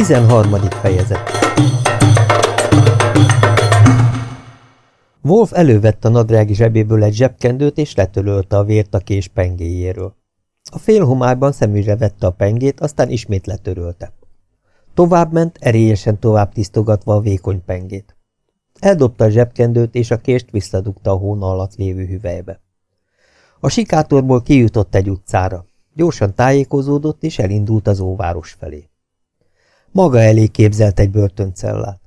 13. fejezet Wolf elővette a nadrági zsebéből egy zsebkendőt, és letölölte a vért a kés pengéjéről. A félhomályban szemügyre vette a pengét, aztán ismét letörölte. Tovább ment, erélyesen tovább tisztogatva a vékony pengét. Eldobta a zsebkendőt, és a kést visszadugta a hóna alatt lévő hüvelybe. A sikátorból kijutott egy utcára. Gyorsan tájékozódott, és elindult az óváros felé. Maga elé képzelt egy börtöncellát.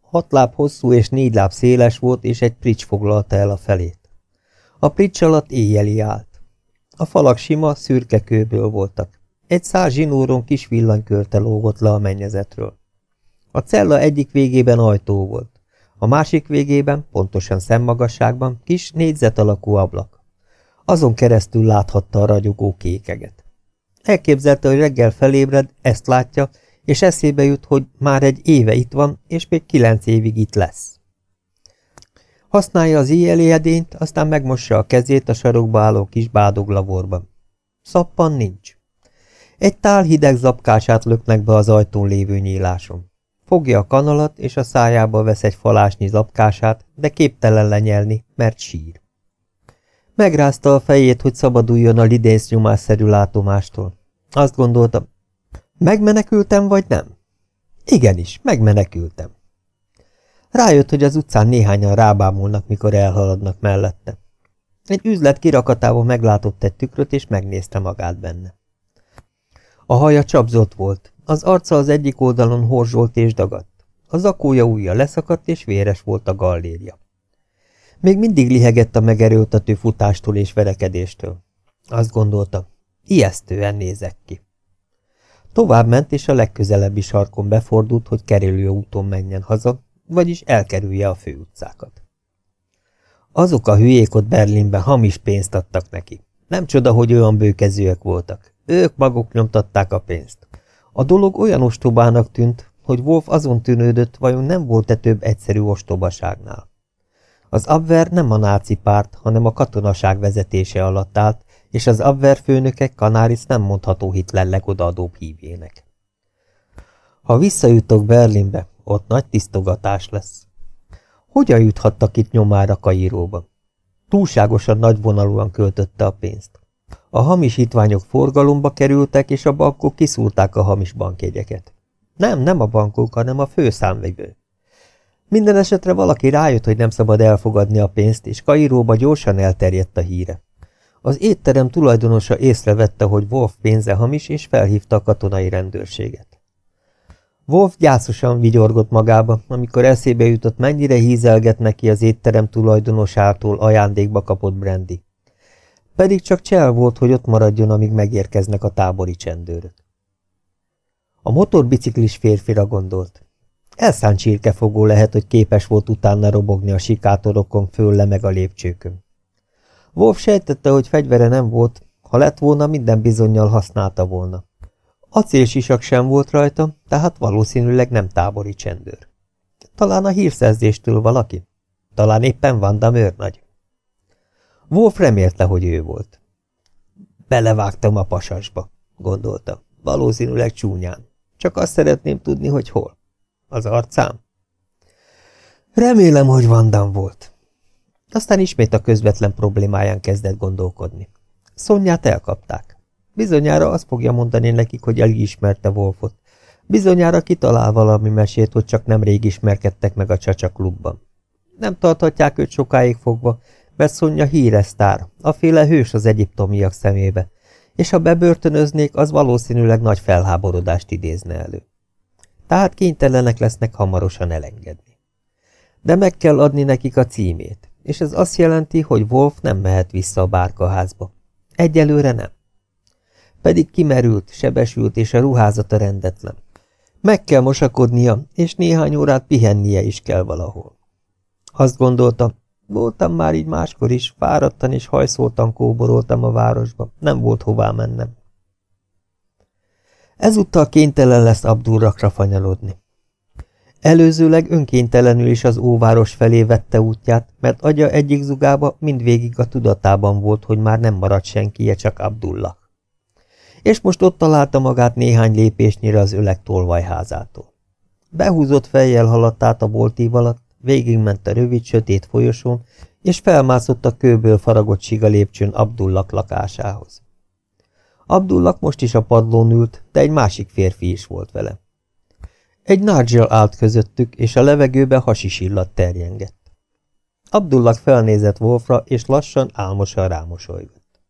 Hat láb hosszú és négy láb széles volt, és egy prics foglalta el a felét. A prics alatt éjjeli állt. A falak sima, szürke kőből voltak. Egy száz zsinóron kis villanykörte lógott le a mennyezetről. A cella egyik végében ajtó volt. A másik végében, pontosan szemmagasságban, kis négyzet alakú ablak. Azon keresztül láthatta a ragyogó kékeget. Elképzelte, hogy reggel felébred, ezt látja, és eszébe jut, hogy már egy éve itt van, és még kilenc évig itt lesz. Használja az éjjeli edényt, aztán megmossa a kezét a sarokba álló kis bádoglavorban. Szappan nincs. Egy tál hideg zapkását löknek be az ajtón lévő nyíláson. Fogja a kanalat, és a szájába vesz egy falásnyi zapkását, de képtelen lenyelni, mert sír. Megrázta a fejét, hogy szabaduljon a lidénsz nyomásszerű látomástól. Azt gondolta, Megmenekültem, vagy nem? Igenis, megmenekültem. Rájött, hogy az utcán néhányan rábámulnak, mikor elhaladnak mellette. Egy üzlet kirakatában meglátott egy tükröt, és megnézte magát benne. A haja csapzott volt, az arca az egyik oldalon horzsolt és dagadt. A zakója ujja leszakadt, és véres volt a gallérja. Még mindig lihegett a megerőltető futástól és verekedéstől. Azt gondolta, ijesztően nézek ki. Tovább ment, és a legközelebbi sarkon befordult, hogy kerülő úton menjen haza, vagyis elkerülje a főutcákat. Azok a hülyék ott Berlinben hamis pénzt adtak neki. Nem csoda, hogy olyan bőkezőek voltak. Ők maguk nyomtatták a pénzt. A dolog olyan ostobának tűnt, hogy Wolf azon tűnődött, vajon nem volt-e több egyszerű ostobaságnál. Az Abwehr nem a náci párt, hanem a katonaság vezetése alatt állt, és az Abwehr főnöke Kanáris nem mondható Hitler legodaadóbb hívjének. Ha visszajutok Berlinbe, ott nagy tisztogatás lesz. Hogyan juthattak itt nyomára Kairóba? Túlságosan nagyvonalúan költötte a pénzt. A hamisítványok forgalomba kerültek, és a bankok kiszúrták a hamis bankjegyeket. Nem, nem a bankok, hanem a főszámvevő. Minden esetre valaki rájött, hogy nem szabad elfogadni a pénzt, és Kairóba gyorsan elterjedt a híre. Az étterem tulajdonosa észrevette, hogy Wolf pénze hamis, és felhívta a katonai rendőrséget. Wolf gyászosan vigyorgott magába, amikor eszébe jutott, mennyire hízelget neki az étterem tulajdonosától ajándékba kapott brandy. Pedig csak csel volt, hogy ott maradjon, amíg megérkeznek a tábori csendőrök. A motorbiciklis férfira gondolt. Elszánt csirkefogó lehet, hogy képes volt utána robogni a sikátorokon föl meg a lépcsőkön. Wolf sejtette, hogy fegyvere nem volt, ha lett volna, minden bizonyal használta volna. Acélsisak sem volt rajta, tehát valószínűleg nem tábori csendőr. Talán a hírszerzéstől valaki? Talán éppen Vanda őrnagy? Wolf remélte, hogy ő volt. Belevágtam a pasasba, gondolta. Valószínűleg csúnyán. Csak azt szeretném tudni, hogy hol. Az arcám? Remélem, hogy Vandam volt. Aztán ismét a közvetlen problémáján kezdett gondolkodni. Szonyát elkapták. Bizonyára azt fogja mondani nekik, hogy elismerte Wolfot. Bizonyára kitalál valami mesét, hogy csak nemrég ismerkedtek meg a Csacsa klubban. Nem tarthatják őt sokáig fogva, mert Szonya híresztár, a féle hős az egyiptomiak szemébe, és ha bebörtönöznék, az valószínűleg nagy felháborodást idézne elő. Tehát kénytelenek lesznek hamarosan elengedni. De meg kell adni nekik a címét és ez azt jelenti, hogy Wolf nem mehet vissza a bárkaházba. Egyelőre nem. Pedig kimerült, sebesült, és a ruházata rendetlen. Meg kell mosakodnia, és néhány órát pihennie is kell valahol. Azt gondolta, voltam már így máskor is, fáradtan és hajszoltan kóboroltam a városba, nem volt hová mennem. Ezúttal kénytelen lesz Abdurrakra fanyalodni. Előzőleg önkéntelenül is az óváros felé vette útját, mert agya egyik zugába mindvégig a tudatában volt, hogy már nem maradt senkie, csak Abdullah. és most ott találta magát néhány lépésnyire az öleg tolvajházától. Behúzott fejjel haladt át a boltív alatt, végigment a rövid, sötét folyosón, és felmászott a kőből faragott siga lépcsőn Abdullak lakásához. Abdullak most is a padlón ült, de egy másik férfi is volt vele. Egy Nigel állt közöttük, és a levegőbe hasis illat terjengett. Abdullak felnézett Wolfra, és lassan, álmosan rámosolygott.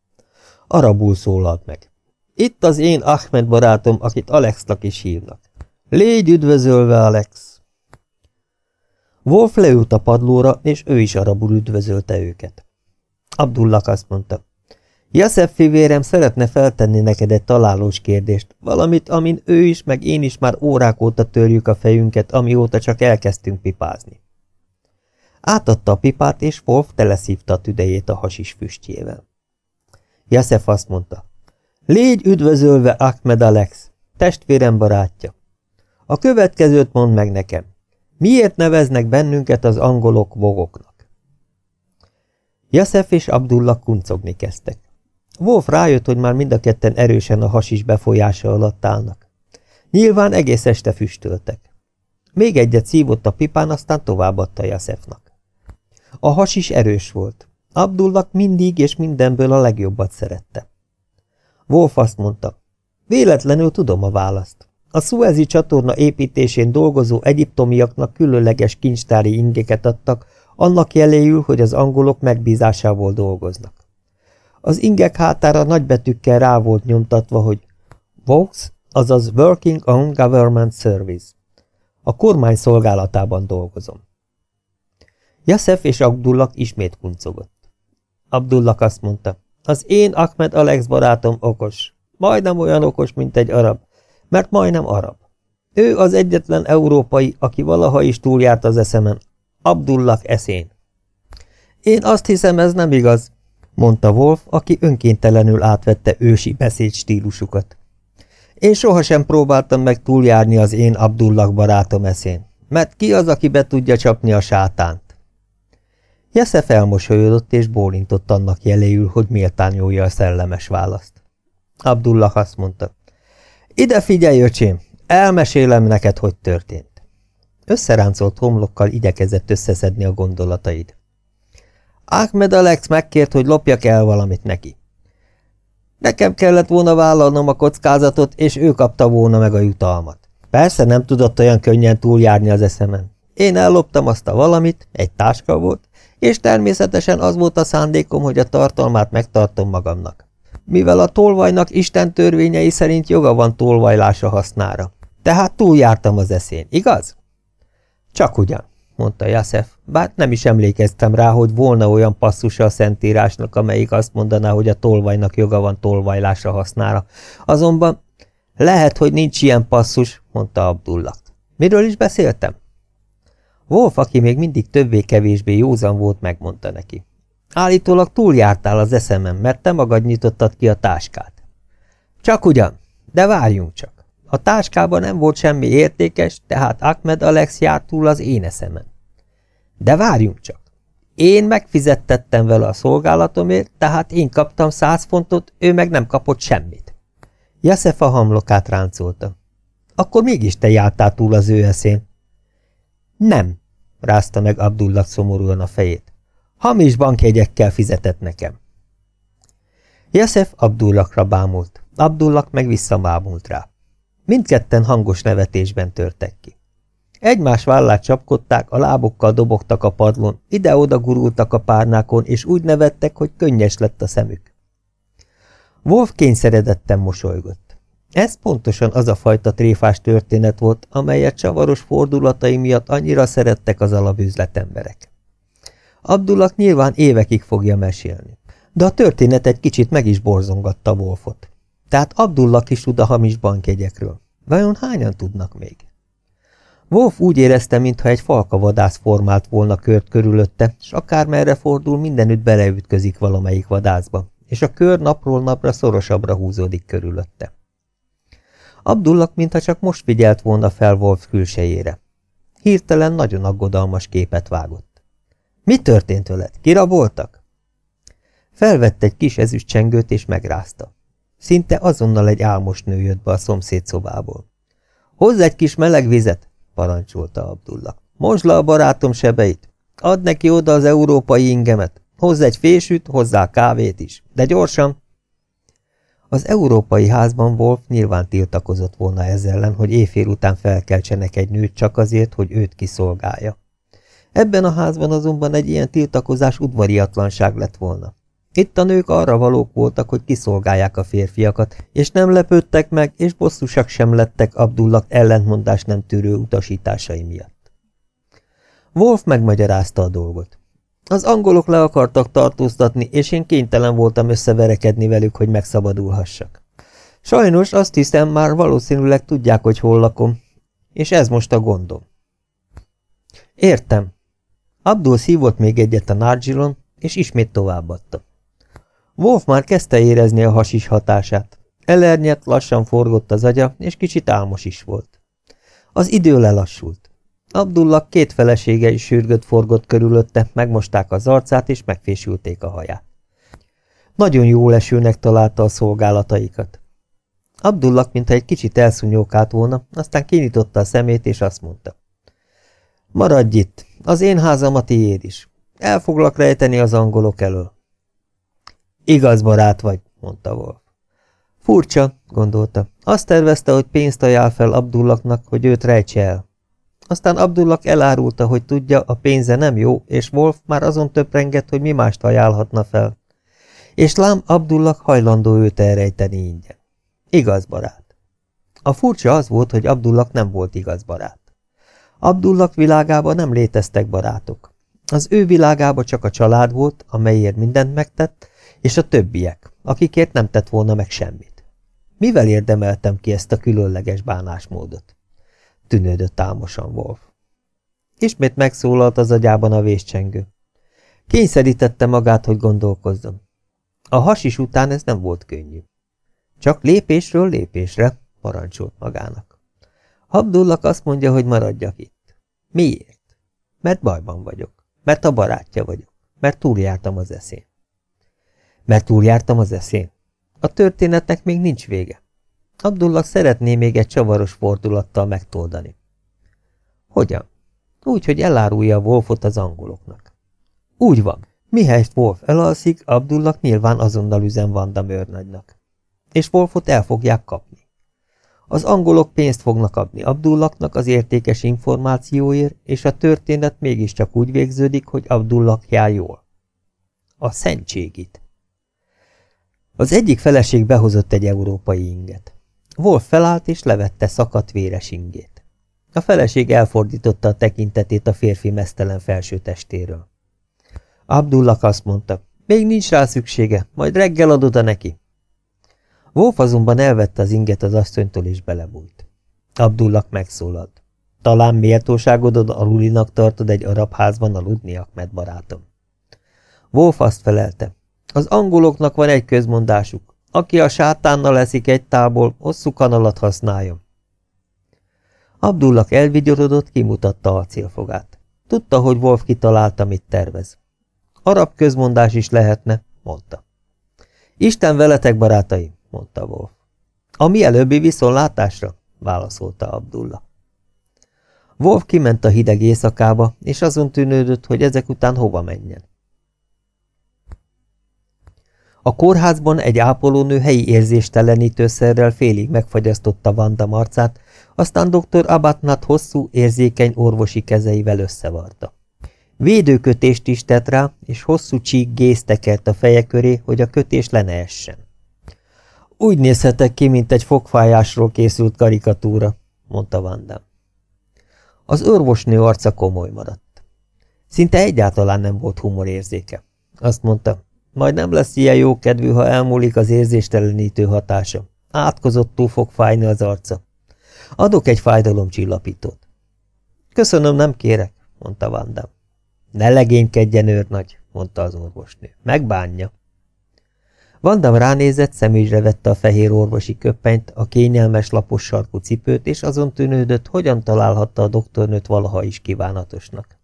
Arabul szólalt meg. Itt az én Ahmed barátom, akit Alexnak is hívnak. Légy üdvözölve, Alex! Wolf leült a padlóra, és ő is arabul üdvözölte őket. Abdullak azt mondta. Jaszef fivérem szeretne feltenni neked egy találós kérdést, valamit, amin ő is, meg én is már órák óta törjük a fejünket, amióta csak elkezdtünk pipázni. Átadta a pipát, és Wolf teleszívta a tüdejét a hasis füstjével. Jaszef azt mondta, légy üdvözölve Ahmed Alex, testvérem barátja. A következőt mondd meg nekem. Miért neveznek bennünket az angolok vogoknak? Jaszef és Abdullah kuncogni kezdtek. Wolf rájött, hogy már mind a ketten erősen a hasis befolyása alatt állnak. Nyilván egész este füstöltek. Még egyet szívott a pipán, aztán továbbadta Jaszefnak. A hasis erős volt. Abdullah mindig és mindenből a legjobbat szerette. Wolf azt mondta, véletlenül tudom a választ. A szuezi csatorna építésén dolgozó egyiptomiaknak különleges kincstári ingeket adtak, annak jeléül, hogy az angolok megbízásával dolgoznak. Az ingek hátára nagybetűkkel rá volt nyomtatva, hogy VOX, azaz Working on Government Service. A kormány szolgálatában dolgozom. Jaszef és Abdullah ismét kuncogott. Abdullah azt mondta, az én Ahmed Alex barátom okos, majdnem olyan okos, mint egy arab, mert majdnem arab. Ő az egyetlen európai, aki valaha is túljárt az eszemen, Abdullah eszén. Én azt hiszem, ez nem igaz, mondta Wolf, aki önkéntelenül átvette ősi beszédstílusukat. Én sohasem próbáltam meg túljárni az én Abdullah barátom eszén, mert ki az, aki be tudja csapni a sátánt? Jesze felmosolyodott és bólintott annak jeléül, hogy méltányolja a szellemes választ. Abdullah azt mondta, ide figyelj, öcsém, elmesélem neked, hogy történt. Összeráncolt homlokkal igyekezett összeszedni a gondolataid. Ahmed Alex megkért, hogy lopjak el valamit neki. Nekem kellett volna vállalnom a kockázatot, és ő kapta volna meg a jutalmat. Persze nem tudott olyan könnyen túljárni az eszemen. Én elloptam azt a valamit, egy táska volt, és természetesen az volt a szándékom, hogy a tartalmát megtartom magamnak. Mivel a tolvajnak Isten törvényei szerint joga van tolvajlása hasznára. Tehát túljártam az eszén, igaz? Csak ugyan mondta Jaszef, bár nem is emlékeztem rá, hogy volna olyan passzusa a szentírásnak, amelyik azt mondaná, hogy a tolvajnak joga van tolvajlásra hasznára. Azonban lehet, hogy nincs ilyen passzus, mondta Abdullah. Miről is beszéltem? Wolf, aki még mindig többé-kevésbé józan volt, megmondta neki. Állítólag túljártál az eszemen, mert te magad nyitottad ki a táskát. Csak ugyan, de várjunk csak. A táskában nem volt semmi értékes, tehát Ahmed Alex járt túl az én eszemen. De várjunk csak. Én megfizettettem vele a szolgálatomért, tehát én kaptam száz fontot, ő meg nem kapott semmit. Jaszefa hamlokát ráncolta. Akkor mégis te jártál túl az ő eszén. Nem, rázta meg Abdullah szomorúan a fejét. Hamis bankjegyekkel fizetett nekem. Jaszef Abdullakra bámult, Abdullak meg visszamámult rá. Mindketten hangos nevetésben törtek ki. Egymás vállát csapkodták, a lábukkal dobogtak a padlón, ide-oda gurultak a párnákon, és úgy nevettek, hogy könnyes lett a szemük. Wolf kényszeredetten mosolygott. Ez pontosan az a fajta tréfás történet volt, amelyet csavaros fordulatai miatt annyira szerettek az alapüzletemberek. Abdulak nyilván évekig fogja mesélni, de a történet egy kicsit meg is borzongatta Wolfot. Tehát Abdullah is tud a hamis bankjegyekről. Vajon hányan tudnak még? Wolf úgy érezte, mintha egy falkavadász formált volna kört körülötte, s akármerre fordul, mindenütt beleütközik valamelyik vadászba, és a kör napról napra szorosabbra húzódik körülötte. Abdullah mintha csak most figyelt volna fel Wolf külsejére. Hirtelen nagyon aggodalmas képet vágott. Mi történt veled? Kiraboltak? Felvett egy kis ezüstcsengőt és megrázta. Szinte azonnal egy álmos nő jött be a szomszéd szobából. Hozz egy kis meleg vizet, parancsolta Abdullah. Mosd le a barátom sebeit. Add neki oda az európai ingemet. Hozz egy fésűt, hozzá kávét is. De gyorsan! Az európai házban Wolf nyilván tiltakozott volna ezzel ellen, hogy éjfél után felkeltsenek egy nőt csak azért, hogy őt kiszolgálja. Ebben a házban azonban egy ilyen tiltakozás udvariatlanság lett volna. Itt a nők arra valók voltak, hogy kiszolgálják a férfiakat, és nem lepődtek meg, és bosszusak sem lettek Abdullah ellentmondás nem tűrő utasításai miatt. Wolf megmagyarázta a dolgot. Az angolok le akartak tartóztatni, és én kénytelen voltam összeverekedni velük, hogy megszabadulhassak. Sajnos azt hiszem, már valószínűleg tudják, hogy hol lakom, és ez most a gondom. Értem. Abdul szívott még egyet a Nargilon, és ismét továbbadta. Wolf már kezdte érezni a hasis hatását. Elernyett, lassan forgott az agya, és kicsit álmos is volt. Az idő lelassult. Abdullah két felesége is sürgött forgott körülötte, megmosták az arcát, és megfésülték a haját. Nagyon jó lesőnek találta a szolgálataikat. Abdullah, mintha egy kicsit elszúnyókált volna, aztán kinyitotta a szemét, és azt mondta. Maradj itt, az én házam a tiéd is. El foglak rejteni az angolok elől. Igaz barát vagy, mondta Wolf. Furcsa, gondolta. Azt tervezte, hogy pénzt ajánl fel Abdullaknak, hogy őt rejtse el. Aztán Abdullak elárulta, hogy tudja, a pénze nem jó, és Wolf már azon töprengett, hogy mi mást ajánlhatna fel. És lám Abdullak hajlandó őt elrejteni ingyen. Igaz barát. A furcsa az volt, hogy Abdullak nem volt igaz barát. Abdullak világában nem léteztek barátok. Az ő világában csak a család volt, amelyért mindent megtett, és a többiek, akikért nem tett volna meg semmit. Mivel érdemeltem ki ezt a különleges bánásmódot? Tűnődött álmosan Wolf. Ismét megszólalt az agyában a véscsengő. Kényszerítette magát, hogy gondolkozzon. A hasis után ez nem volt könnyű. Csak lépésről lépésre, parancsolt magának. Abdullak azt mondja, hogy maradjak itt. Miért? Mert bajban vagyok. Mert a barátja vagyok. Mert túljártam az eszén. Mert túljártam az eszén. A történetnek még nincs vége. Abdullah szeretné még egy csavaros fordulattal megtoldani. Hogyan? Úgy, hogy elárulja a Wolfot az angoloknak. Úgy van. Mihelyt Wolf elalszik, Abdullah nyilván azonnal üzen Vanda őrnagynak. És Wolfot el fogják kapni. Az angolok pénzt fognak adni Abdullaknak az értékes információért, és a történet mégiscsak úgy végződik, hogy Abdullah jár jól. A szentségit. Az egyik feleség behozott egy európai inget. Wolf felállt és levette szakadt véres ingét. A feleség elfordította a tekintetét a férfi mesztelen felső testéről. Abdullah azt mondta, még nincs rá szüksége, majd reggel adod a neki. Wolf azonban elvette az inget az asszonytól és belebújt. Abdullah megszólalt. Talán méltóságodod alulinak tartod egy arab házban aludni, Ahmed barátom. Wolf azt felelte. Az angoloknak van egy közmondásuk. Aki a sátánnal eszik egy tából, hosszú kanalat használjon. Abdullah elvigyorodott, kimutatta a célfogát. Tudta, hogy Wolf kitalálta, mit tervez. Arab közmondás is lehetne, mondta. Isten veletek, barátaim! mondta Wolf. A mielőbbi viszonlátásra, válaszolta Abdullah. Wolf kiment a hideg éjszakába, és azon tűnődött, hogy ezek után hova menjen. A kórházban egy ápolónő helyi érzéstelenítőszerrel félig megfagyasztotta Vanda marcát, aztán dr. Abatnat hosszú, érzékeny orvosi kezeivel összevarta. Védőkötést is tett rá, és hosszú csík géz tekert a feje köré, hogy a kötés le ne essen. Úgy nézhetek ki, mint egy fogfájásról készült karikatúra, mondta Vanda. Az orvosnő arca komoly maradt. Szinte egyáltalán nem volt humorérzéke. Azt mondta, majd nem lesz ilyen jó kedvű, ha elmúlik az érzéstelenítő hatása. Átkozottul fog fájni az arca. Adok egy fájdalomcsillapítót. Köszönöm, nem kérek, mondta Vanda. Ne legénykedjen őrnagy, mondta az orvosnő. Megbánja. Vandam ránézett, szemügyre vette a fehér orvosi köppenyt, a kényelmes lapos sarkú cipőt, és azon tűnődött, hogyan találhatta a doktornőt valaha is kívánatosnak.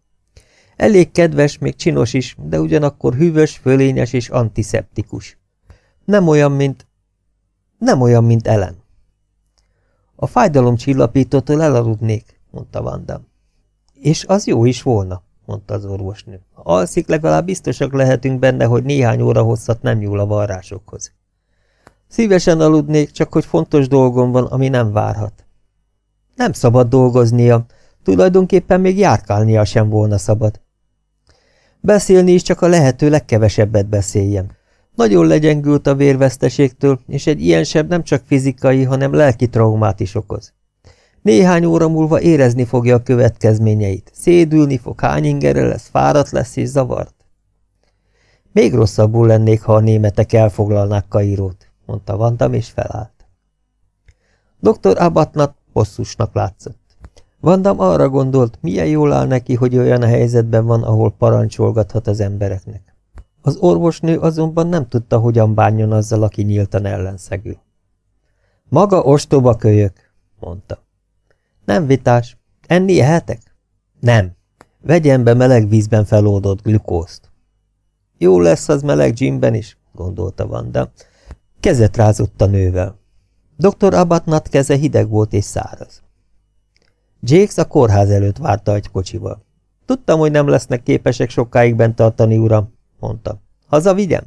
Elég kedves, még csinos is, de ugyanakkor hűvös, fölényes és antiszeptikus. Nem olyan, mint... Nem olyan, mint Ellen. A fájdalom csillapítótól elaludnék, mondta Vandam. És az jó is volna, mondta az orvosnő. Ha alszik, legalább biztosak lehetünk benne, hogy néhány óra hosszat nem nyúl a varrásokhoz. Szívesen aludnék, csak hogy fontos dolgom van, ami nem várhat. Nem szabad dolgoznia, tulajdonképpen még járkálnia sem volna szabad. Beszélni is csak a lehető legkevesebbet beszéljem. Nagyon legyengült a vérveszteségtől, és egy ilyen seb nem csak fizikai, hanem lelki traumát is okoz. Néhány óra múlva érezni fogja a következményeit. Szédülni fog, hány ingere lesz, fáradt lesz és zavart. Még rosszabbul lennék, ha a németek elfoglalnák Kairót, mondta Vandam, és felállt. Dr. Abatnat bosszusnak látszott. Vandam arra gondolt, milyen jól áll neki, hogy olyan helyzetben van, ahol parancsolgathat az embereknek. Az orvosnő azonban nem tudta, hogyan bánjon azzal, aki nyíltan ellenszegül. Maga ostoba kölyök, mondta. Nem vitás. Enni ehetek? Nem. Vegyen be meleg vízben feloldott glükózt. Jó lesz az meleg gymben is, gondolta Vanda. Kezet rázott a nővel. Dr. Abatnat keze hideg volt és száraz. Jakes a kórház előtt várta egy kocsival. Tudtam, hogy nem lesznek képesek sokáig bent tartani, uram, mondta. Haza vigyem?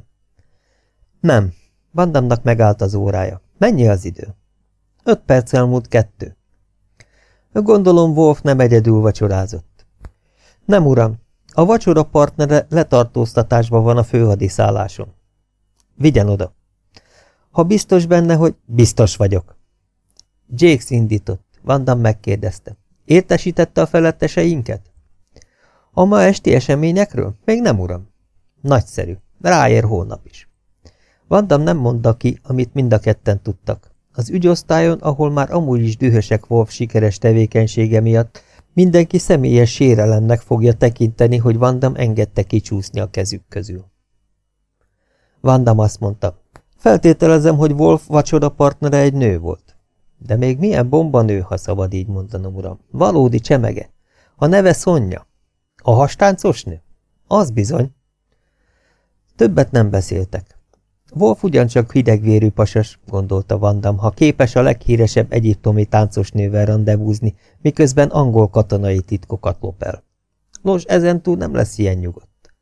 Nem. Vandamnak megállt az órája. Mennyi az idő? Öt perc elmúlt kettő. Gondolom Wolf nem egyedül vacsorázott. Nem, uram. A vacsora partnere letartóztatásban van a főhadiszálláson. Vigyen oda. Ha biztos benne, hogy biztos vagyok. Jakes indított. Vandam megkérdezte. Értesítette a feletteseinket? A ma esti eseményekről? Még nem, uram. Nagyszerű. Ráér holnap is. Vandam nem mondta ki, amit mind a ketten tudtak. Az ügyosztályon, ahol már amúgy is dühösek Wolf sikeres tevékenysége miatt, mindenki személyes sérelemnek fogja tekinteni, hogy Vandam engedte kicsúszni a kezük közül. Vandam azt mondta, feltételezem, hogy Wolf vacsora partnere egy nő volt. De még milyen bomba nő, ha szabad így mondanom, uram. Valódi csemege. A neve Szonya. A hastáncos nő? Az bizony. Többet nem beszéltek. Wolf ugyancsak hidegvérű pasas, gondolta Vandam, ha képes a leghíresebb egyiptomi táncosnővel rendezvúzni, miközben angol katonai titkokat lop el. Nos, ezentúl nem lesz ilyen nyugodt.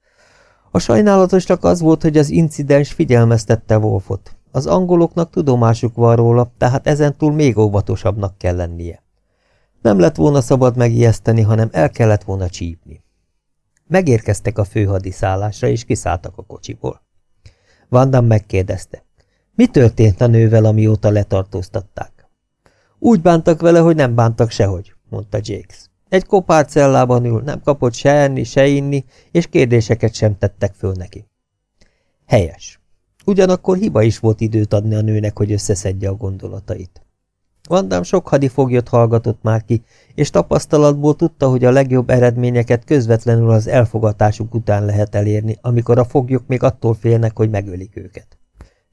A sajnálatos csak az volt, hogy az incidens figyelmeztette Wolfot. Az angoloknak tudomásuk van róla, tehát ezentúl még óvatosabbnak kell lennie. Nem lett volna szabad megijeszteni, hanem el kellett volna csípni. Megérkeztek a főhadiszállásra, és kiszálltak a kocsiból. Vandam megkérdezte. Mi történt a nővel, amióta letartóztatták? Úgy bántak vele, hogy nem bántak sehogy, mondta Jakes. Egy kopár cellában ül, nem kapott se enni, se inni, és kérdéseket sem tettek föl neki. Helyes. Ugyanakkor hiba is volt időt adni a nőnek, hogy összeszedje a gondolatait. Vandám sok hadifoglyot hallgatott már ki, és tapasztalatból tudta, hogy a legjobb eredményeket közvetlenül az elfogatásuk után lehet elérni, amikor a foglyok még attól félnek, hogy megölik őket.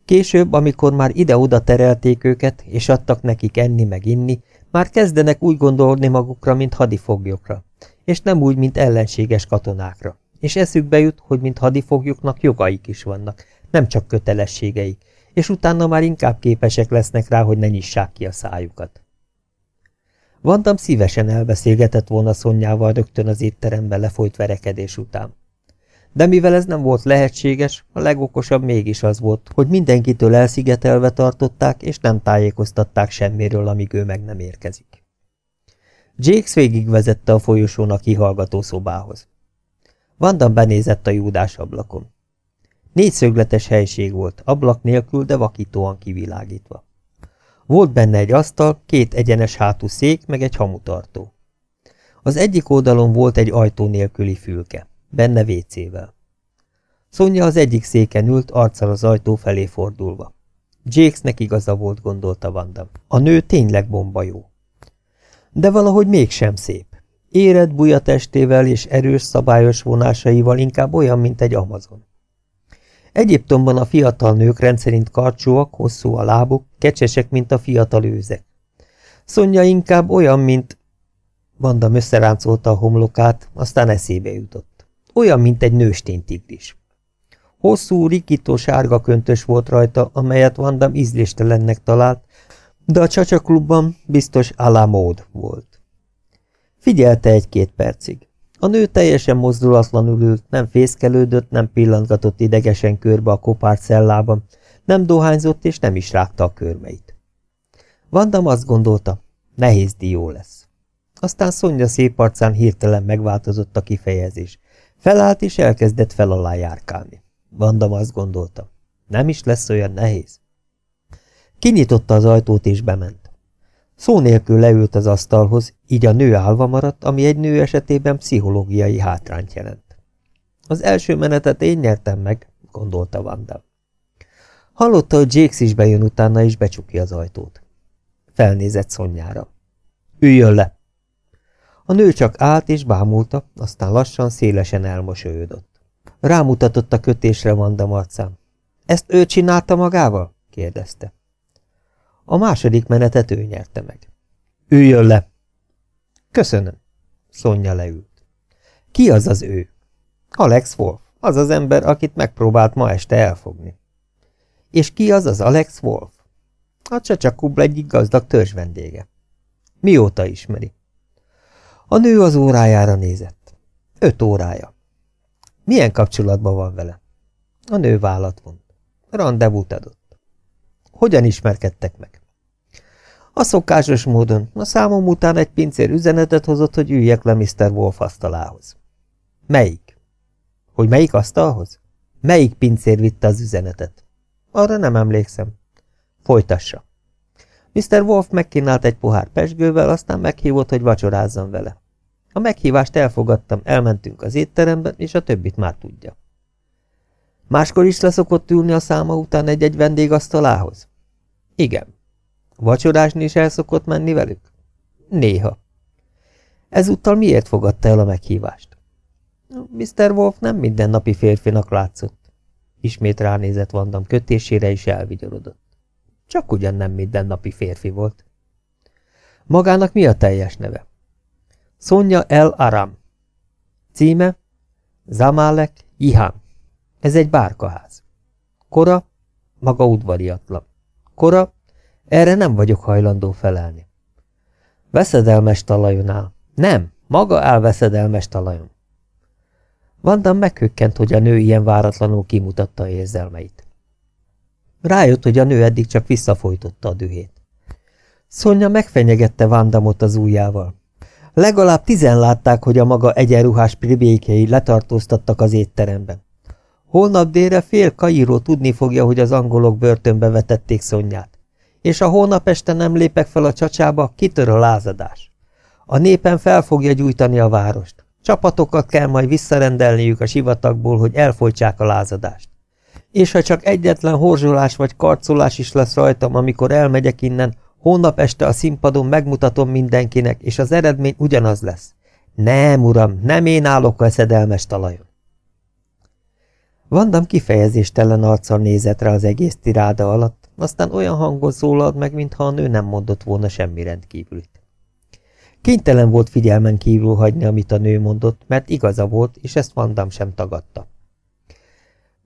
Később, amikor már ide-oda terelték őket, és adtak nekik enni meg inni, már kezdenek úgy gondolni magukra, mint hadifoglyokra, és nem úgy, mint ellenséges katonákra. És eszükbe jut, hogy mint hadifoglyoknak jogaik is vannak, nem csak kötelességeik, és utána már inkább képesek lesznek rá, hogy ne nyissák ki a szájukat. Vandam szívesen elbeszélgetett volna Szonyával rögtön az étteremben lefolyt verekedés után. De mivel ez nem volt lehetséges, a legokosabb mégis az volt, hogy mindenkitől elszigetelve tartották, és nem tájékoztatták semmiről, amíg ő meg nem érkezik. Jakes végigvezette a folyosón a kihallgató szobához. Vandam benézett a júdás ablakon. Négyszögletes helység volt, ablak nélkül, de vakítóan kivilágítva. Volt benne egy asztal, két egyenes hátú szék, meg egy hamutartó. Az egyik oldalon volt egy ajtó nélküli fülke, benne vécével. Szonya az egyik széken ült, arccal az ajtó felé fordulva. Jakesnek igaza volt, gondolta Vandam. A nő tényleg bomba jó. De valahogy mégsem szép. Éred buja testével és erős, szabályos vonásaival inkább olyan, mint egy amazon. Egyiptomban a fiatal nők rendszerint karcsúak, hosszú a lábuk, kecsesek, mint a fiatal őzek. Szonya inkább olyan, mint... Vanda összeráncolta a homlokát, aztán eszébe jutott. Olyan, mint egy nőstény tigris. Hosszú, rikító sárga köntös volt rajta, amelyet Vandam ízléstelennek talált, de a csacsaklubban biztos alamód volt. Figyelte egy-két percig. A nő teljesen mozdulatlanul ült, nem fészkelődött, nem pillantgatott idegesen körbe a kopárt szellában, nem dohányzott és nem is rágta a körmeit. Vandam azt gondolta, nehéz dió lesz. Aztán Szonya szép arcán hirtelen megváltozott a kifejezés. Felállt és elkezdett fel alá járkálni. Vandam azt gondolta, nem is lesz olyan nehéz. Kinyitotta az ajtót és bement. Szó nélkül leült az asztalhoz, így a nő állva maradt, ami egy nő esetében pszichológiai hátrányt jelent. Az első menetet én nyertem meg, gondolta Vandam. Hallotta, hogy Jakes is bejön utána, és becsukja az ajtót. Felnézett Szonyára. Üljön le! A nő csak állt és bámulta, aztán lassan, szélesen elmosolyodott. Rámutatott a kötésre Vanda arcán. Ezt ő csinálta magával? kérdezte. A második menetet ő nyerte meg. Üljön le! Köszönöm. Szonya leült. Ki az az ő? Alex Wolf, az az ember, akit megpróbált ma este elfogni. És ki az az Alex Wolf? A csacsakubl egyik gazdag törzs vendége. Mióta ismeri? A nő az órájára nézett. Öt órája. Milyen kapcsolatban van vele? A nő vállat vont. Rendezvút adott. Hogyan ismerkedtek meg? A szokásos módon, a számom után egy pincér üzenetet hozott, hogy üljek le Mr. Wolf asztalához. Melyik? Hogy melyik asztalhoz? Melyik pincér vitte az üzenetet? Arra nem emlékszem. Folytassa. Mr. Wolf megkínált egy pohár pesgővel, aztán meghívott, hogy vacsorázzam vele. A meghívást elfogadtam, elmentünk az étterembe, és a többit már tudja. Máskor is leszokott ülni a száma után egy-egy vendégasztalához? Igen. Vacsorásni is el szokott menni velük? Néha. Ezúttal miért fogadta el a meghívást? Mr. Wolf nem mindennapi férfinak látszott. Ismét ránézett Vandam kötésére is elvigyorodott. Csak ugyan nem mindennapi férfi volt. Magának mi a teljes neve? Szonya El Aram. Címe? Zamalek Ihán. Ez egy bárkaház. Kora? Maga udvariatlan. Kora? Erre nem vagyok hajlandó felelni. Veszedelmes talajon áll. Nem, maga áll veszedelmes talajon. Vandam meghökkent, hogy a nő ilyen váratlanul kimutatta érzelmeit. Rájött, hogy a nő eddig csak visszafolytotta a dühét. Szonya megfenyegette Vandamot az ujjával. Legalább tizen látták, hogy a maga egyenruhás pribékei letartóztattak az étteremben. Holnap délre fél Kairó tudni fogja, hogy az angolok börtönbe vetették Szonyát. És ha holnap este nem lépek fel a csacsába, kitör a lázadás. A népen fel fogja gyújtani a várost. Csapatokat kell majd visszarendelniük a sivatagból, hogy elfolytsák a lázadást. És ha csak egyetlen horzsolás vagy karcolás is lesz rajtam, amikor elmegyek innen, Hónap este a színpadon megmutatom mindenkinek, és az eredmény ugyanaz lesz. Nem, uram, nem én állok a szedelmes talajon. Vandam kifejezéstelen arccal nézett rá az egész tiráda alatt, aztán olyan hangon szólalt meg, mintha a nő nem mondott volna semmi rendkívülit. Kénytelen volt figyelmen kívül hagyni, amit a nő mondott, mert igaza volt, és ezt Vandam sem tagadta.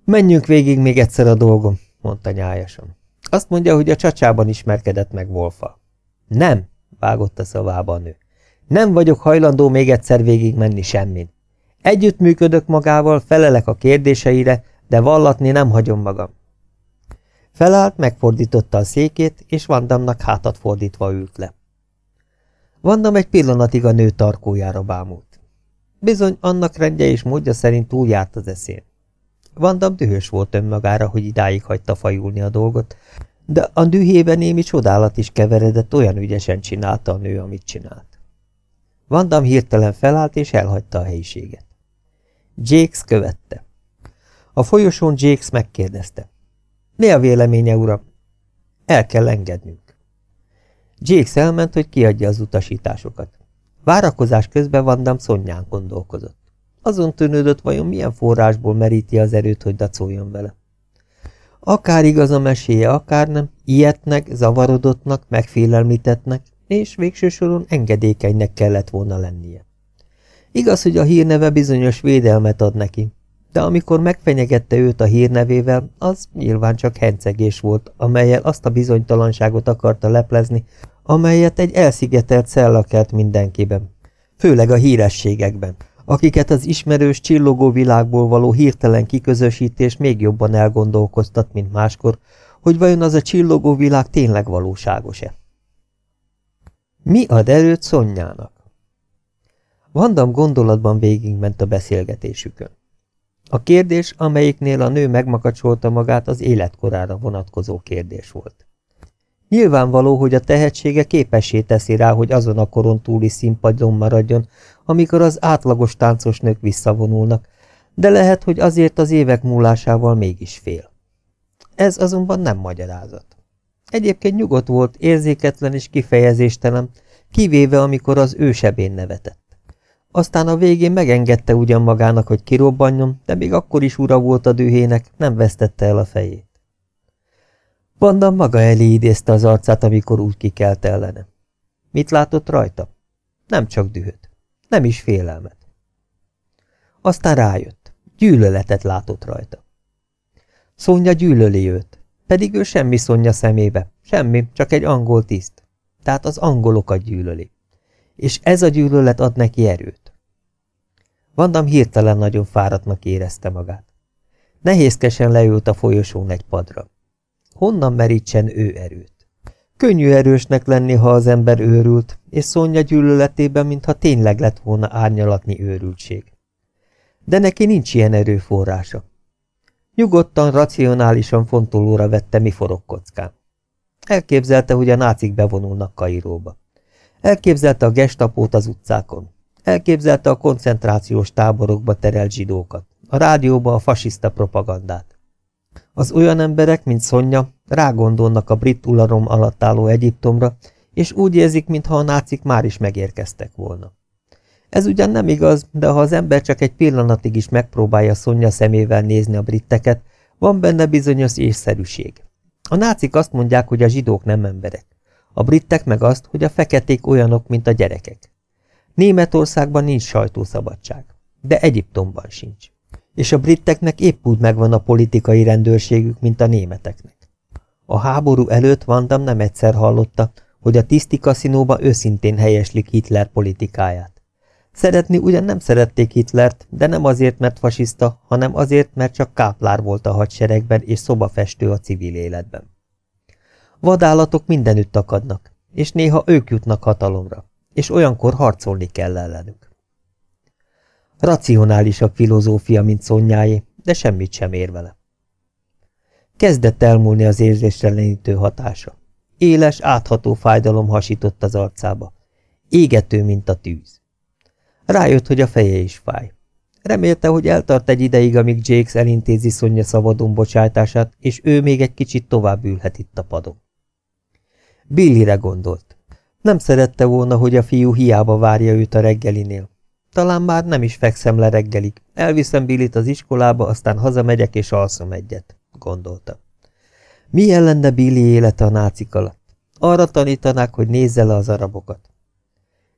Menjünk végig még egyszer a dolgom, mondta nyájasan. Azt mondja, hogy a csacsában ismerkedett meg Wolfa. Nem, vágott a szavába a nő. Nem vagyok hajlandó még egyszer végig menni semmin. Együttműködök magával, felelek a kérdéseire, de vallatni nem hagyom magam. Felállt, megfordította a székét, és Vandamnak hátat fordítva ült le. Vandam egy pillanatig a nő tarkójára bámult. Bizony, annak rendje és módja szerint túljárt az eszén. Vandam dühös volt önmagára, hogy idáig hagyta fajulni a dolgot, de a dühében némi csodálat is keveredett, olyan ügyesen csinálta a nő, amit csinált. Vandam hirtelen felállt és elhagyta a helyiséget. Jakes követte. A folyosón Jakes megkérdezte. Mi a véleménye, uram? El kell engednünk. Jakes elment, hogy kiadja az utasításokat. Várakozás közben Vandam szonyán gondolkozott. Azon tűnődött, vajon milyen forrásból meríti az erőt, hogy dacoljon vele. Akár igaz a meséje, akár nem, ilyetnek, zavarodottnak, megfélelmítettnek, és végső soron engedékenynek kellett volna lennie. Igaz, hogy a hírneve bizonyos védelmet ad neki, de amikor megfenyegette őt a hírnevével, az nyilván csak hencegés volt, amelyel azt a bizonytalanságot akarta leplezni, amelyet egy elszigetelt szella kelt mindenkiben, főleg a hírességekben, akiket az ismerős csillogó világból való hirtelen kiközösítés még jobban elgondolkoztat, mint máskor, hogy vajon az a csillogó világ tényleg valóságos-e. Mi ad erőt Szonyának? Vandam gondolatban végigment a beszélgetésükön. A kérdés, amelyiknél a nő megmakacsolta magát, az életkorára vonatkozó kérdés volt. Nyilvánvaló, hogy a tehetsége képessé teszi rá, hogy azon a koron túli színpadon maradjon, amikor az átlagos táncos nők visszavonulnak, de lehet, hogy azért az évek múlásával mégis fél. Ez azonban nem magyarázat. Egyébként nyugodt volt, érzéketlen és kifejezéstelen, kivéve amikor az ő sebén nevetett. Aztán a végén megengedte ugyan magának, hogy kirobbanjon, de még akkor is ura volt a dühének, nem vesztette el a fejét. Vanda maga elé idézte az arcát, amikor úgy kikelt ellene. Mit látott rajta? Nem csak dühöt, nem is félelmet. Aztán rájött, gyűlöletet látott rajta. Szonya gyűlöli őt, pedig ő semmi Szonya szemébe, semmi, csak egy angol tiszt. Tehát az angolokat gyűlöli. És ez a gyűlölet ad neki erőt. Vandam hirtelen nagyon fáradtnak érezte magát. Nehézkesen leült a folyosón egy padra. Honnan merítsen ő erőt? Könnyű erősnek lenni, ha az ember őrült, és Szonya gyűlöletében, mintha tényleg lett volna árnyalatni őrültség. De neki nincs ilyen erőforrása. Nyugodtan, racionálisan fontolóra vette, mi forog kockán. Elképzelte, hogy a nácik bevonulnak Kairóba. Elképzelte a gestapót az utcákon. Elképzelte a koncentrációs táborokba terelt zsidókat, a rádióba a fasiszta propagandát. Az olyan emberek, mint Szonya, rágondolnak a brit ularom alatt álló Egyiptomra, és úgy érzik, mintha a nácik már is megérkeztek volna. Ez ugyan nem igaz, de ha az ember csak egy pillanatig is megpróbálja Szonya szemével nézni a britteket, van benne bizonyos észszerűség. A nácik azt mondják, hogy a zsidók nem emberek. A britek meg azt, hogy a feketék olyanok, mint a gyerekek. Németországban nincs sajtószabadság, de Egyiptomban sincs. És a briteknek épp úgy megvan a politikai rendőrségük, mint a németeknek. A háború előtt Vandam nem egyszer hallotta, hogy a tiszti kaszinóba őszintén helyeslik Hitler politikáját. Szeretni ugyan nem szerették Hitlert, de nem azért, mert fasiszta, hanem azért, mert csak káplár volt a hadseregben és szobafestő a civil életben. Vadállatok mindenütt akadnak, és néha ők jutnak hatalomra, és olyankor harcolni kell ellenük. Racionálisabb filozófia, mint Szonyáé, de semmit sem ér vele. Kezdett elmúlni az érzésrelenítő hatása. Éles, átható fájdalom hasított az arcába. Égető, mint a tűz. Rájött, hogy a feje is fáj. Remélte, hogy eltart egy ideig, amíg Jakes elintézi Szonya szabadon bocsátását, és ő még egy kicsit tovább ülhet itt a padon. Billyre gondolt. Nem szerette volna, hogy a fiú hiába várja őt a reggelinél. Talán már nem is fekszem le reggelig. Elviszem Billit az iskolába, aztán hazamegyek és alszom egyet, gondolta. Milyen lenne Billy élete a nácik alatt? Arra tanítanák, hogy nézze le az arabokat.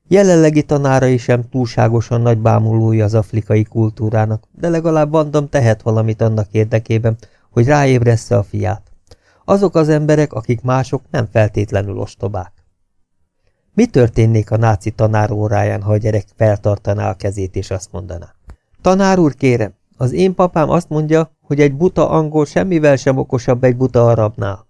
Jelenlegi tanárai sem túlságosan nagy bámulója az afrikai kultúrának, de legalább Vandam tehet valamit annak érdekében, hogy ráébressze a fiát. Azok az emberek, akik mások, nem feltétlenül ostobák. Mi történnék a náci tanár óráján, ha a gyerek feltartaná a kezét és azt mondaná? Tanár úr, kérem, az én papám azt mondja, hogy egy buta angol semmivel sem okosabb egy buta arabnál.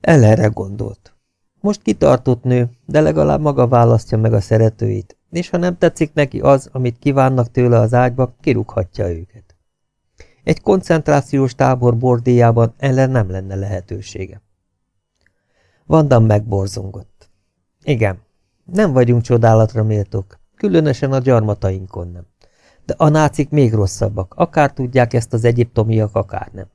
Ellenre gondolt. Most kitartott nő, de legalább maga választja meg a szeretőit, és ha nem tetszik neki az, amit kívánnak tőle az ágyba, kirúghatja őket. Egy koncentrációs tábor bordéjában ellen nem lenne lehetősége. Vandam megborzongott. Igen, nem vagyunk csodálatra méltók, különösen a gyarmatainkon nem. De a nácik még rosszabbak, akár tudják ezt az egyiptomiak, akár nem.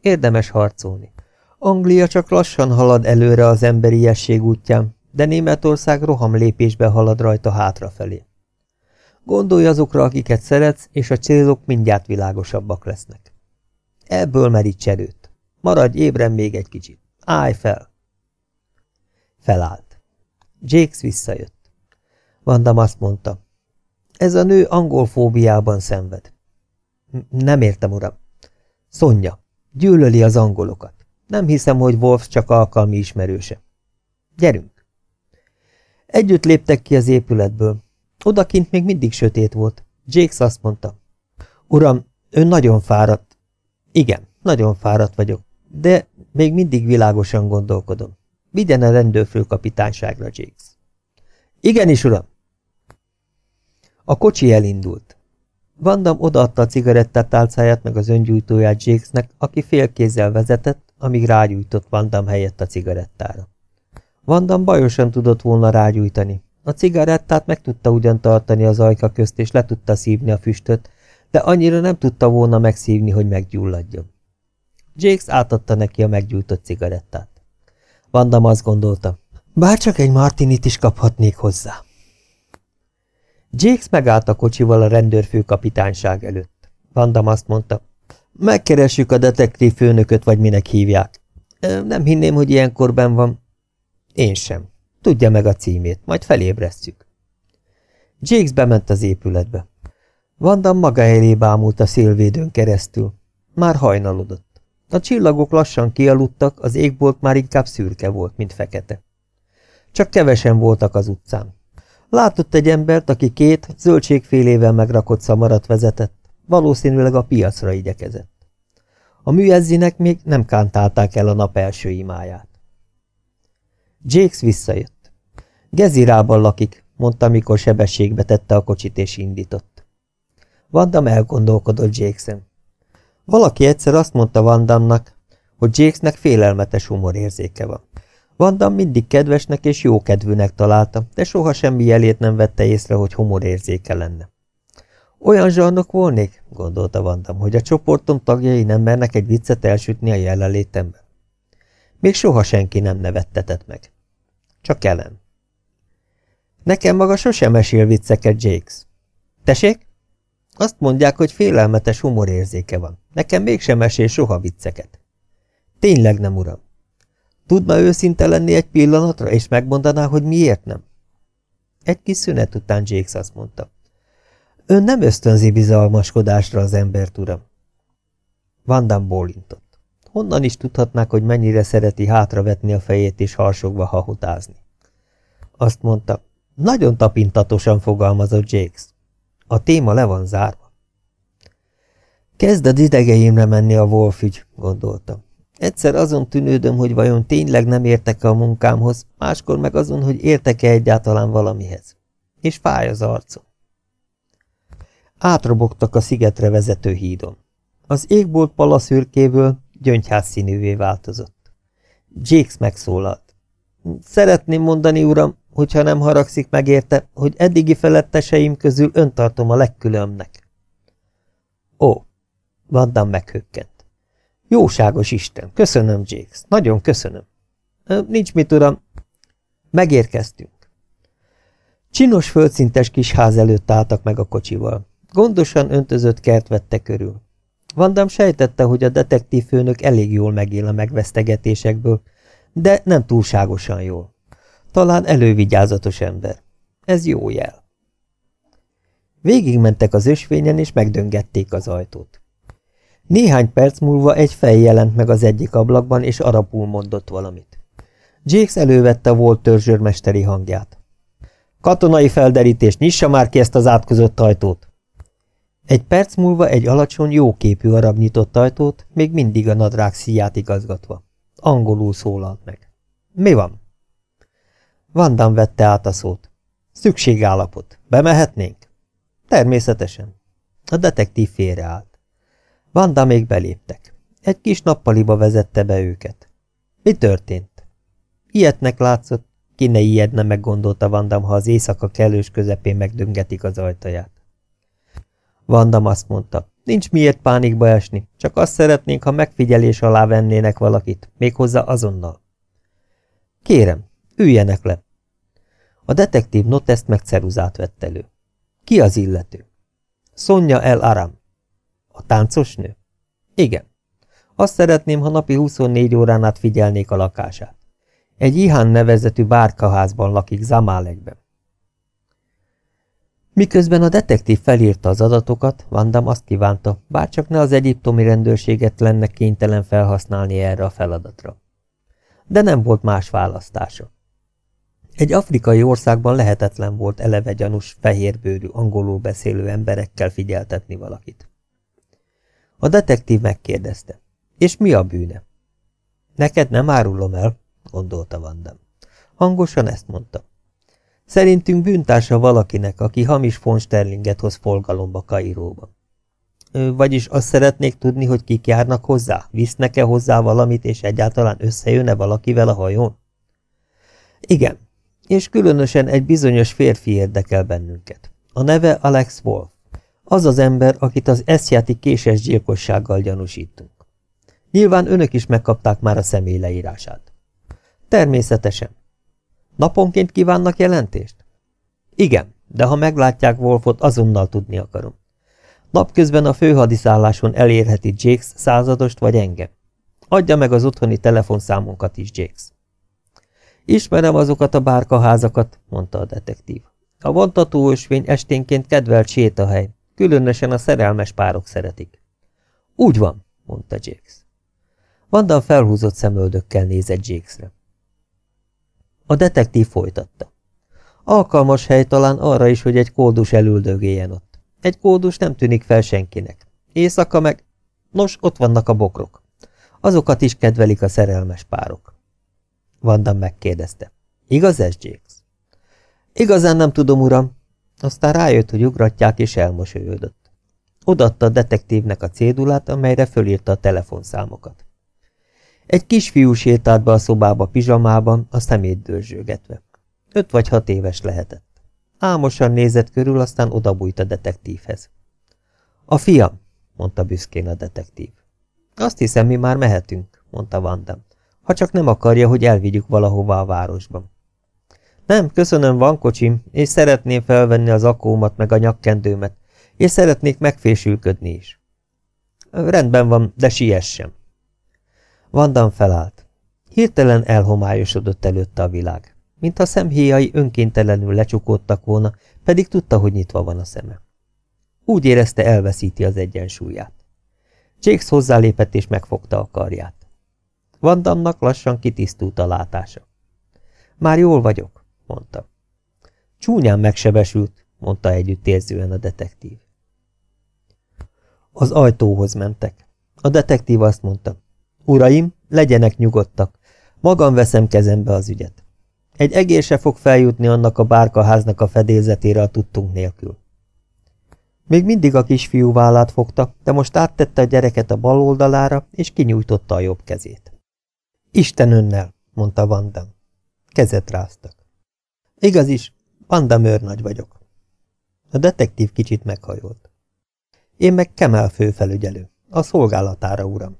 Érdemes harcolni. Anglia csak lassan halad előre az emberiesség útján, de Németország roham lépésbe halad rajta hátrafelé. Gondolj azokra, akiket szeretsz, és a célok mindjárt világosabbak lesznek. Ebből meríts erőt. Maradj ébren még egy kicsit. Állj fel! Felállt. Jakes visszajött. Vandam azt mondta. Ez a nő angol fóbiában szenved. Nem értem, uram. Szonya, gyűlöli az angolokat. Nem hiszem, hogy Wolf csak alkalmi ismerőse. Gyerünk! Együtt léptek ki az épületből. Odakint még mindig sötét volt. Jakes azt mondta. Uram, ön nagyon fáradt. Igen, nagyon fáradt vagyok, de még mindig világosan gondolkodom. Vigyen a rendőrfőkapitányságra, Jakes. Igenis, uram! A kocsi elindult. Vandam odaadta a cigarettát tálcáját meg az öngyújtóját Jakesnek, aki félkézzel vezetett, amíg rágyújtott Vandam helyett a cigarettára. Vandam bajosan tudott volna rágyújtani. A cigarettát meg tudta ugyan tartani az ajka közt, és le tudta szívni a füstöt, de annyira nem tudta volna megszívni, hogy meggyulladjon. Jakes átadta neki a meggyújtott cigarettát. Vandam azt gondolta, bár csak egy martinit is kaphatnék hozzá. Jakes megállt a kocsival a rendőrfőkapitányság előtt. Vandam azt mondta, megkeressük a detektív főnököt, vagy minek hívják. Nem hinném, hogy ilyenkor ben van. Én sem. Tudja meg a címét, majd felébresztjük. Jakes bement az épületbe. Vandam maga elé bámult a szélvédőn keresztül. Már hajnalodott. A csillagok lassan kialudtak, az égbolt már inkább szürke volt, mint fekete. Csak kevesen voltak az utcán. Látott egy embert, aki két zöldségfélével megrakott szamarat vezetett, valószínűleg a piacra igyekezett. A műezzinek még nem kántálták el a nap első imáját. Jakes visszajött. Gezirában lakik, mondta, mikor sebességbe tette a kocsit és indított. Vandam elgondolkodott Jakesen. Valaki egyszer azt mondta Vandamnak, hogy Jakesnek félelmetes humorérzéke van. Vandam mindig kedvesnek és jókedvűnek találta, de soha semmi jelét nem vette észre, hogy humorérzéke lenne. Olyan zsarnok volnék, gondolta Vandam, hogy a csoportom tagjai nem mernek egy viccet elsütni a jelenlétemben. Még soha senki nem nevettetett meg. Csak Ellen. Nekem maga sosem mesél vicceket, Jakes. Tessék? Azt mondják, hogy félelmetes humorérzéke van. Nekem mégsem mesél soha vicceket. Tényleg nem, uram. Tudna őszinte lenni egy pillanatra, és megmondaná, hogy miért nem? Egy kis szünet után Jakes azt mondta. Ön nem ösztönzi bizalmaskodásra az embert, uram. Vandam bólintott. Honnan is tudhatnák, hogy mennyire szereti hátravetni a fejét és harsogva hahotázni? Azt mondta, nagyon tapintatosan fogalmazott Jakes. A téma le van zárva. Kezd a idegeimre menni a Wolf ügy, gondoltam. Egyszer azon tűnődöm, hogy vajon tényleg nem értek-e a munkámhoz, máskor meg azon, hogy értek-e egyáltalán valamihez. És fáj az arcom. Átrobogtak a szigetre vezető hídon. Az égbolt palaszürkéből gyöngyház színűvé változott. Jakes megszólalt. Szeretném mondani, uram, hogyha nem haragszik meg érte, hogy eddigi feletteseim közül öntartom a legkülönbnek. Ó, Vandam meghökkent. Jóságos Isten, köszönöm, Jakes, nagyon köszönöm. Nincs mit, uram. Megérkeztünk. Csinos földszintes kis ház előtt álltak meg a kocsival. Gondosan öntözött kert vette körül. Vandam sejtette, hogy a detektív főnök elég jól megél a megvesztegetésekből, de nem túlságosan jól. Talán elővigyázatos ember. Ez jó jel. Végigmentek az ösvényen, és megdöngették az ajtót. Néhány perc múlva egy fej jelent meg az egyik ablakban, és arapul mondott valamit. Jakes elővette volt törzsőrmesteri hangját. Katonai felderítés, nyissa már ki ezt az átközött ajtót! Egy perc múlva egy alacsony, jóképű arab nyitott ajtót, még mindig a nadrág szíját igazgatva. Angolul szólalt meg. Mi van? Vandam vette át a szót. Szükségállapot. Bemehetnénk? Természetesen. A detektív félreállt. Vanda még beléptek. Egy kis nappaliba vezette be őket. Mi történt? Ilyetnek látszott, ki ne ijedne, meggondolta Vandam, ha az éjszaka kellős közepén megdöngetik az ajtaját. Vandam azt mondta, nincs miért pánikba esni, csak azt szeretnénk, ha megfigyelés alá vennének valakit, méghozzá azonnal. Kérem, üljenek le. A detektív noteszt meg ceruzát vett elő. Ki az illető? Sonja El Aram. A táncos nő? Igen. Azt szeretném, ha napi 24 órán át figyelnék a lakását. Egy Ihán nevezetű bárkaházban lakik Zamálekben. Miközben a detektív felírta az adatokat, Vandam azt kívánta, bárcsak ne az egyiptomi rendőrséget lenne kénytelen felhasználni erre a feladatra. De nem volt más választása. Egy afrikai országban lehetetlen volt eleve gyanús, fehérbőrű, angolul beszélő emberekkel figyeltetni valakit. A detektív megkérdezte, és mi a bűne? Neked nem árulom el, gondolta Vandam. Hangosan ezt mondta. Szerintünk bűntársa valakinek, aki hamis von Sterlinget hoz forgalomba Kairóba. Vagyis azt szeretnék tudni, hogy kik járnak hozzá, visznek-e hozzá valamit, és egyáltalán összejön-e valakivel a hajón? Igen, és különösen egy bizonyos férfi érdekel bennünket. A neve Alex Wolf. Az az ember, akit az eszjáti késes gyilkossággal gyanúsítunk. Nyilván önök is megkapták már a személy leírását. Természetesen. Naponként kívánnak jelentést? Igen, de ha meglátják Wolfot, azonnal tudni akarom. Napközben a főhadiszálláson elérheti Jakes századost vagy engem. Adja meg az otthoni telefonszámunkat is, Jakes. Ismerem azokat a bárkaházakat, mondta a detektív. A vontató ösvény esténként kedvelt sétahely, különösen a szerelmes párok szeretik. Úgy van, mondta Jakes. Vandan felhúzott szemöldökkel nézett Jakesre. A detektív folytatta. Alkalmas hely talán arra is, hogy egy kódus elüldögéljen ott. Egy kódus nem tűnik fel senkinek. Éjszaka meg... Nos, ott vannak a bokrok. Azokat is kedvelik a szerelmes párok. Vandan megkérdezte. Igaz ez, Jakes? Igazán nem tudom, uram. Aztán rájött, hogy ugratják, és elmosolyodott. Odatta a detektívnek a cédulát, amelyre fölírta a telefonszámokat. Egy kisfiú sétált be a szobába pizsamában, a szemét dörzsögetve. Öt vagy hat éves lehetett. Álmosan nézett körül, aztán odabújt a detektívhez. A fiam, mondta büszkén a detektív. Azt hiszem, mi már mehetünk, mondta Vandam. Ha csak nem akarja, hogy elvigyük valahova a városban. Nem, köszönöm, van kocsim, és szeretném felvenni az akómat meg a nyakkendőmet, és szeretnék megfésülködni is. Rendben van, de siessem. Vandan felállt. Hirtelen elhomályosodott előtte a világ, mintha szemhéjai önkéntelenül lecsukódtak volna, pedig tudta, hogy nyitva van a szeme. Úgy érezte, elveszíti az egyensúlyát. Jakes hozzálépett és megfogta a karját. Vandamnak lassan kitisztult a látása. Már jól vagyok, mondta. Csúnyán megsebesült, mondta együttérzően a detektív. Az ajtóhoz mentek. A detektív azt mondta, Uraim, legyenek nyugodtak. Magam veszem kezembe az ügyet. Egy egésze fog feljutni annak a bárkaháznak a fedélzetére a tudtunk nélkül. Még mindig a kisfiú vállát fogta, de most áttette a gyereket a bal oldalára, és kinyújtotta a jobb kezét. Isten önnel, mondta Vandam. Kezet ráztak. Igaz is, Vandam őrnagy vagyok. A detektív kicsit meghajolt. Én meg Kemel főfelügyelő, a szolgálatára, uram.